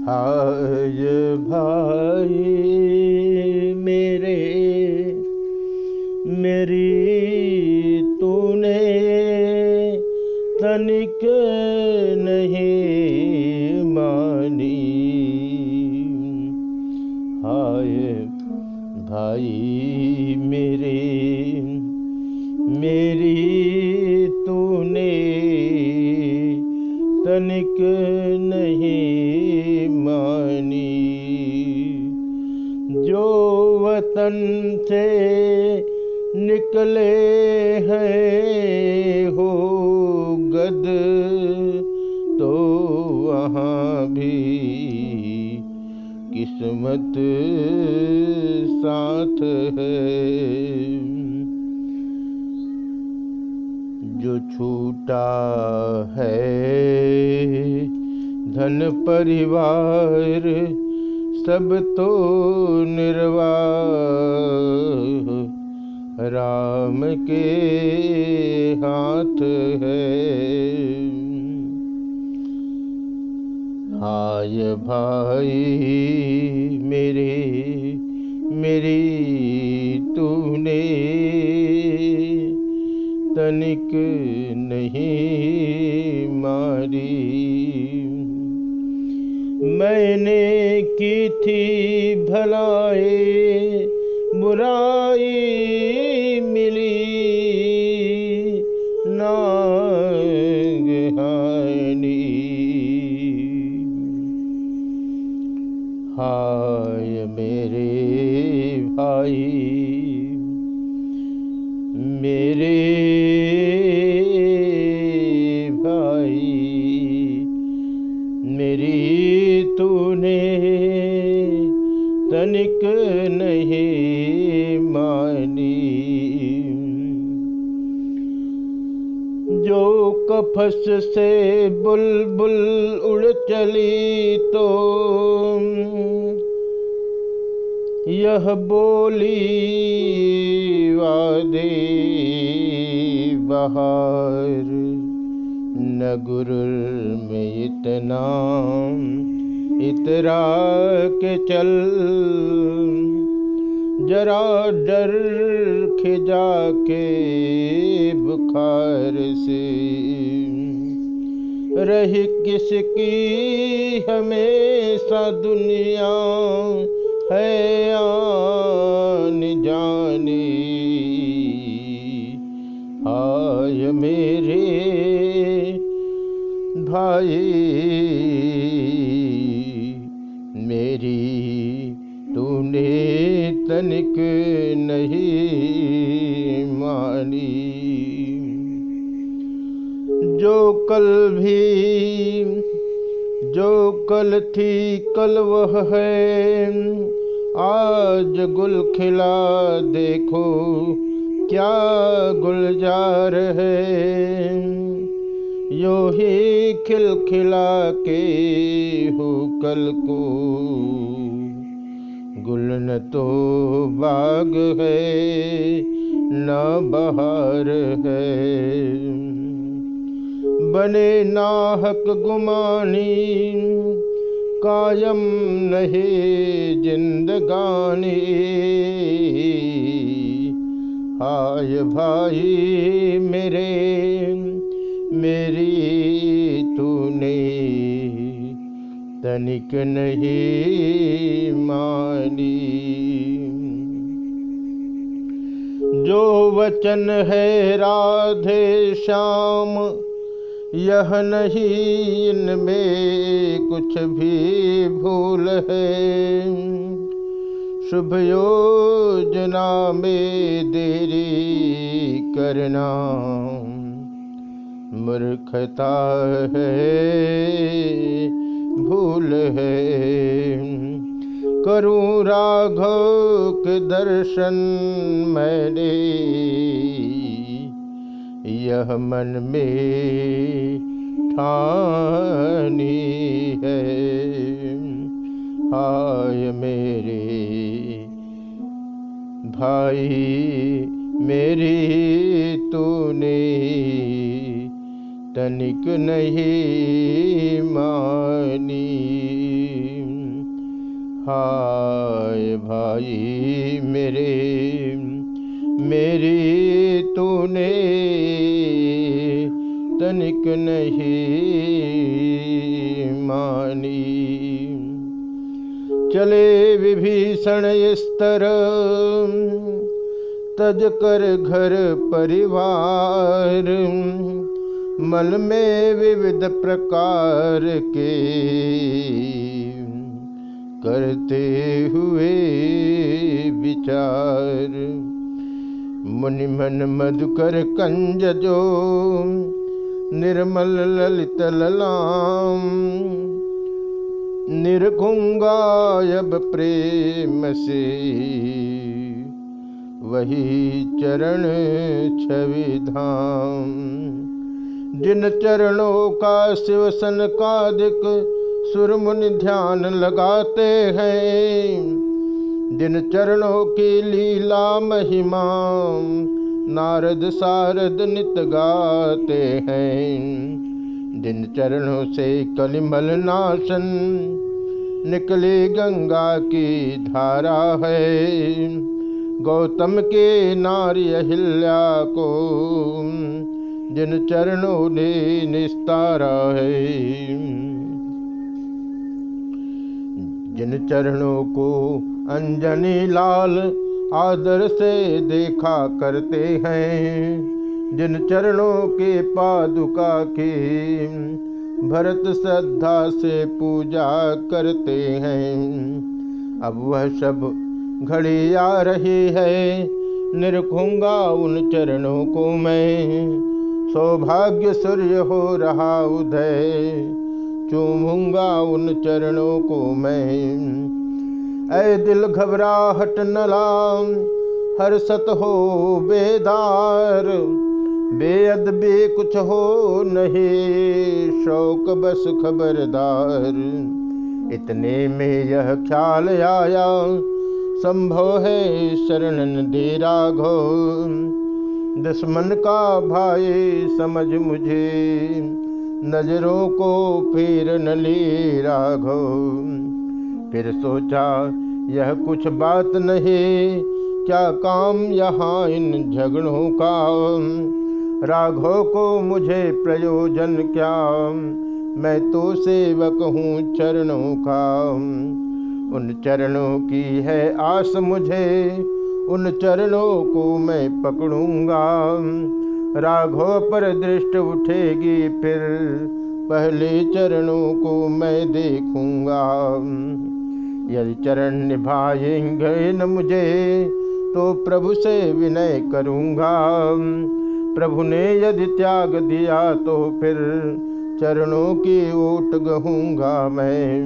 हाय भाई मेरे मेरी तूने तनिक नहीं मानी। हाय भाई मेरे मेरी तूने तनिक वतन से निकले हैं हो गद। तो वहाँ भी किस्मत साथ है। जो छूटा है धन परिवार सब तो निर्वाह राम के हाथ है। हाय भाई मेरे, मेरी तूने तनिक नहीं मारी। मैंने की थी भलाई बुराई तनिक नहीं मानी। जो कफस से बुलबुल बुल उड़ चली तो यह बोली वादे बहार न में इतना इतरा के चल। जरा डर खिजा के बुखार से। रही किसकी हमेशा दुनिया है आन जानी। आय मेरे भाई तनिक नहीं मानी। जो कल भी, जो कल थी, कल वह है। आज गुल खिला देखो, क्या गुलजार है यो ही खिल खिला के हो कल को। गुल न तो बाग है, न बहार है। बने नाहक गुमानी, कायम नहीं जिंदगानी। हाय भाई मेरे, मेरी तूने तनिक नहीं मानी। जो वचन है राधे श्याम, यह नहीं इनमें कुछ भी भूल है। शुभ योजना में देरी करना मूर्खता है। भूल है। करूँ राघव के दर्शन मैंने। यह मन में ठानी है। हाय मेरे भाई, मेरी तूने तनिक नहीं मानी। हाय भाई मेरे, मेरी तूने तनिक नहीं मानी। चले विभीषण स्तर तज कर घर परिवार। मन में विविध प्रकार के करते हुए विचार। मुनि मन मधुकर कंज जो निर्मल ललित ललाम। निर्घुंगायब प्रेम से वही चरण छवि धाम। जिन चरणों का शिव सन कादिक सुर मुनि ध्यान लगाते हैं, जिन चरणों की लीला महिमा नारद सारद नित गाते हैं, जिन चरणों से कलिमल नाशन निकली गंगा की धारा है, गौतम के नारी अहिल्या को जिन चरणों ने निस्तारा है, जिन चरणों को अंजनी लाल आदर से देखा करते हैं, जिन चरणों के पादुका के भरत श्रद्धा से पूजा करते हैं, अब वह सब घड़ी आ रही है, निरखूँगा उन चरणों को मैं। सौभाग्य सूर्य हो रहा उदय। चूमूँगा उन चरणों को मैं। ऐ दिल घबराहट नलाम हर सत हो बेदार। बेअद बे कुछ हो नहीं, शौक बस खबरदार। इतने में यह ख्याल आया, संभव है शरण दे राघो दुश्मन का भाई, समझ मुझे। नज़रों को फिर न ले राघो फिर सोचा, यह कुछ बात नहीं, क्या काम यहाँ इन झगड़ों का? राघव को मुझे प्रयोजन क्या? मैं तो सेवक हूँ चरणों का। उन चरणों की है आस मुझे उन चरणों को मैं पकड़ूँगा। राघव पर दृष्ट उठेगी फिर पहले चरणों को मैं देखूँगा। यदि चरण निभाएँगे न मुझे तो प्रभु से विनय करूँगा। प्रभु ने यदि त्याग दिया तो फिर चरणों की ओट गहूँगा मैं।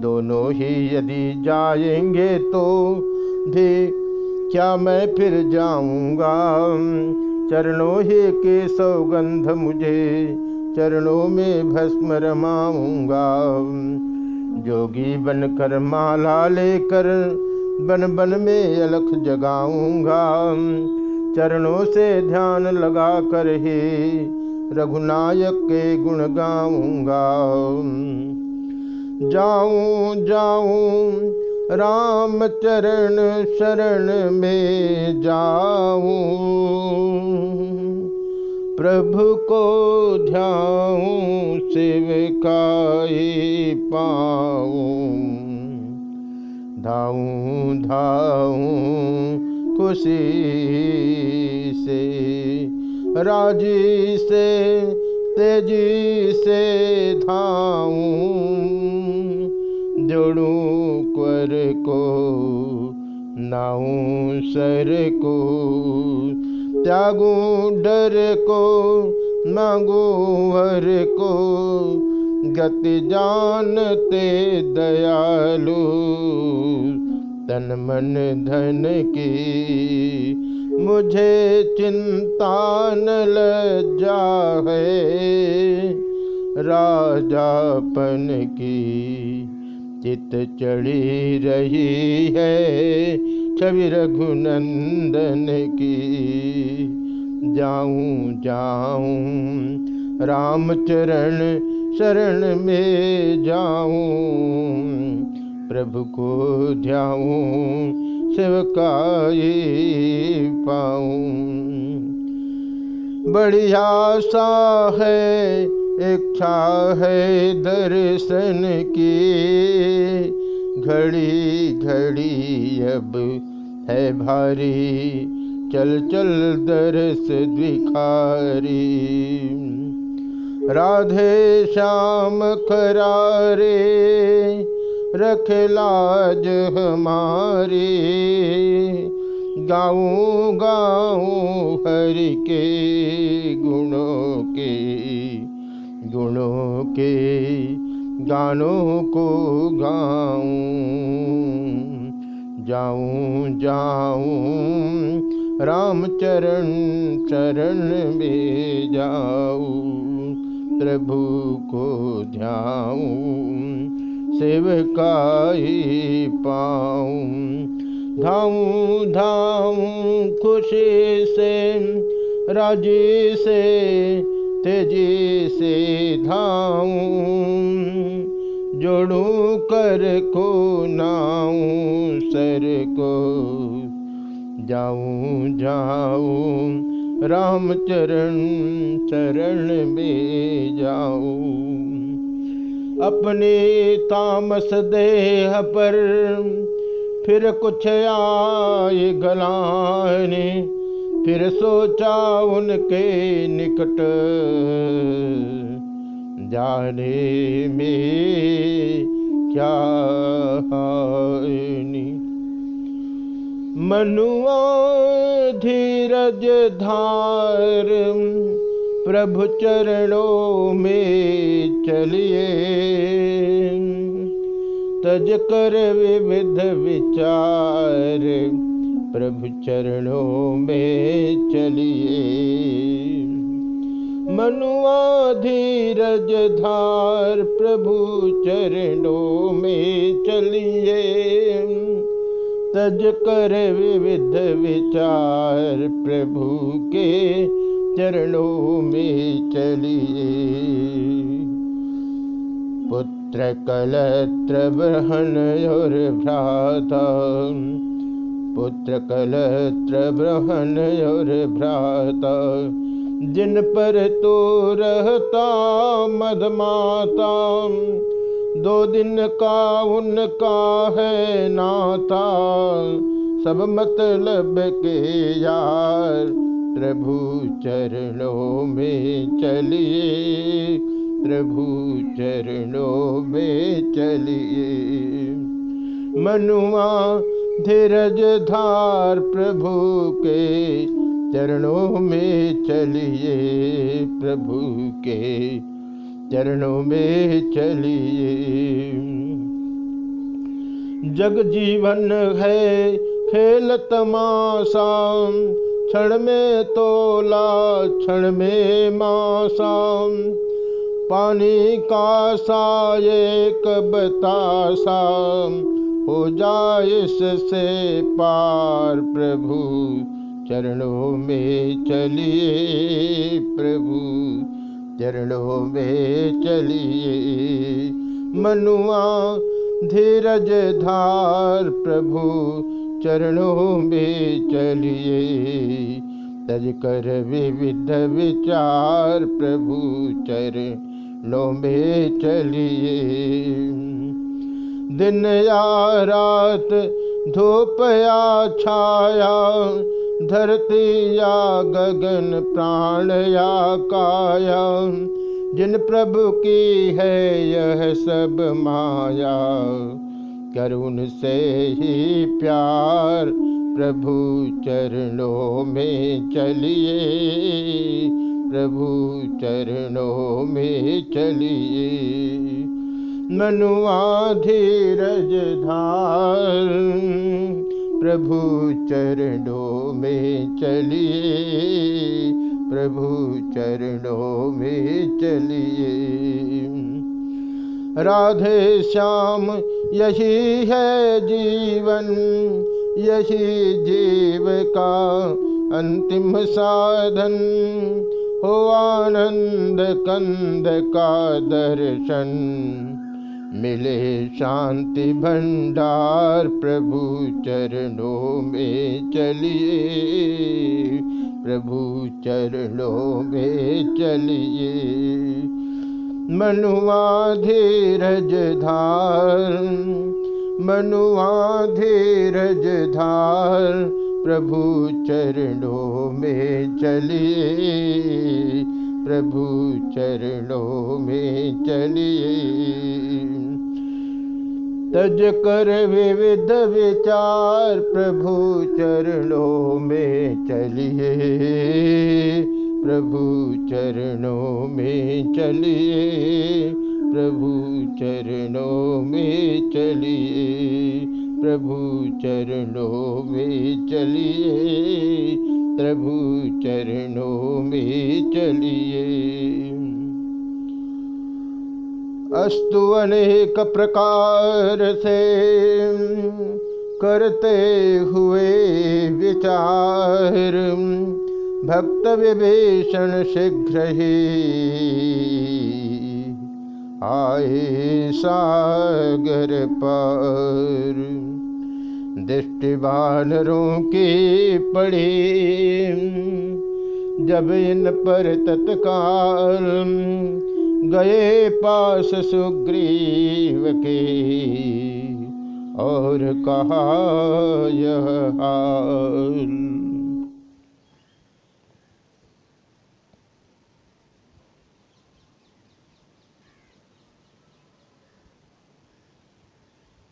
दोनों ही यदि जाएँगे तो भी क्या मैं फिर जाऊँगा? चरणों ही के सौगंध मुझे। चरणों में भस्म रमाऊँगा। जोगी बनकर माला लेकर बन बन में अलख जगाऊँगा। चरणों से ध्यान लगा कर ही रघुनायक के गुण गाऊँगा। जाऊँ जाऊँ राम चरण शरण में जाऊँ। प्रभु को ध्याऊं शिवकाई पाऊँ। धाऊं धाऊं खुशी से, राज़ी से, तेज़ी से धाऊं। जोड़ूं कर को, नाऊं सर को। त्यागूं डर को मांगू वर को। गति जानते दयालु, तन मन धन की। मुझे चिंता न लज्जा है, राजापन की। चित चढ़ी रही है, छवि रघुनंदन की। जाऊँ जाऊँ, रामचरण शरण में जाऊँ, प्रभु को ध्याऊं शिवकाई पाऊँ। बड़ी आशा है इच्छा है दर्शन की। घड़ी घड़ी अब है भारी, चल चल दर्श दिखारी राधे श्याम खरारे, रख लाज हमारी। गाऊं गाऊं हरि के गुणों के गुणों के गानों को गाऊं। जाऊँ जाऊँ राम चरण चरण में जाऊँ। प्रभु को ध्याऊं, सेवकाई पाऊँ। धाऊं धाऊं, खुशी से, राज़ी से तेज़ी से धाऊं, जोड़ू कर को नाऊं, सर को जाऊँ जाऊँ राम चरण चरण में जाऊँ। अपने तामस देह पर फिर कुछ आए गलाने फिर सोचा उनके निकट, जाने में क्या हानि। मनुआ धीरज धार, प्रभु चरणों में चलिए। तज कर विविध विचार। प्रभु चरणों में चलिए। मनुआ धीरज धार प्रभु चरणों में चलिए। तज कर विविध विचार प्रभु के चरणों में चलिए। पुत्र कलत्र ब्रहण और भ्राता पुत्र कलत्र ब्रहण और भ्राता जिन पर तो रहता मदमाता, दो दिन का उनका है नाता, सब मतलब के यार, प्रभु चरणों में चलिए, प्रभु चरणों में चलिए। मनुआ धीरज धार प्रभु के चरणों में चलिए, प्रभु के चरणों में चलिए। जग जीवन है, खेल तमाशा, क्षण में तोला, क्षण में मासा पानी का सा एक बतासा हो जाए इससे पार प्रभु, चरणों में चलिए प्रभु, चरणों में चलिए। मनुआ धीरज धार प्रभु, चरणों में चलिए। तज कर विविध विचार प्रभु, चरणों में चलिए। दिन या रात धूप या छाया, धरती या गगन, प्राण या काया। जिन प्रभु की है यह सब माया करुण से ही प्यार प्रभु चरणों में चलिए, प्रभु चरणों में चलिए। मनुआ धीरज धार प्रभु चरणों में चलिए, प्रभु चरणों में चलिए। राधे श्याम, यही है जीवन, यही जीव का अंतिम साधन। हो आनंद कंद का दर्शन। मिले शांति भंडार प्रभु चरणों में चलिए। प्रभु चरणों में चलिए। मनुआ धीरज धार मनुआ धीरज धार, प्रभु चरणों में चलिए। प्रभु चरणों में चलिए। तज कर विविध विचार प्रभु चरणों में चलिए। प्रभु चरणों में चलिए। प्रभु चरणों में चलिए। प्रभु चरणों में चलिए। प्रभु चरणों में चलिए अस्तु अनेक प्रकार से करते हुए विचार। भक्त विभीषण शीघ्र ही आए सागर पर। दृष्टि बानरों की पड़ी। जब इन पर तत्काल गए पास सुग्रीव के, और कहा यह हाल।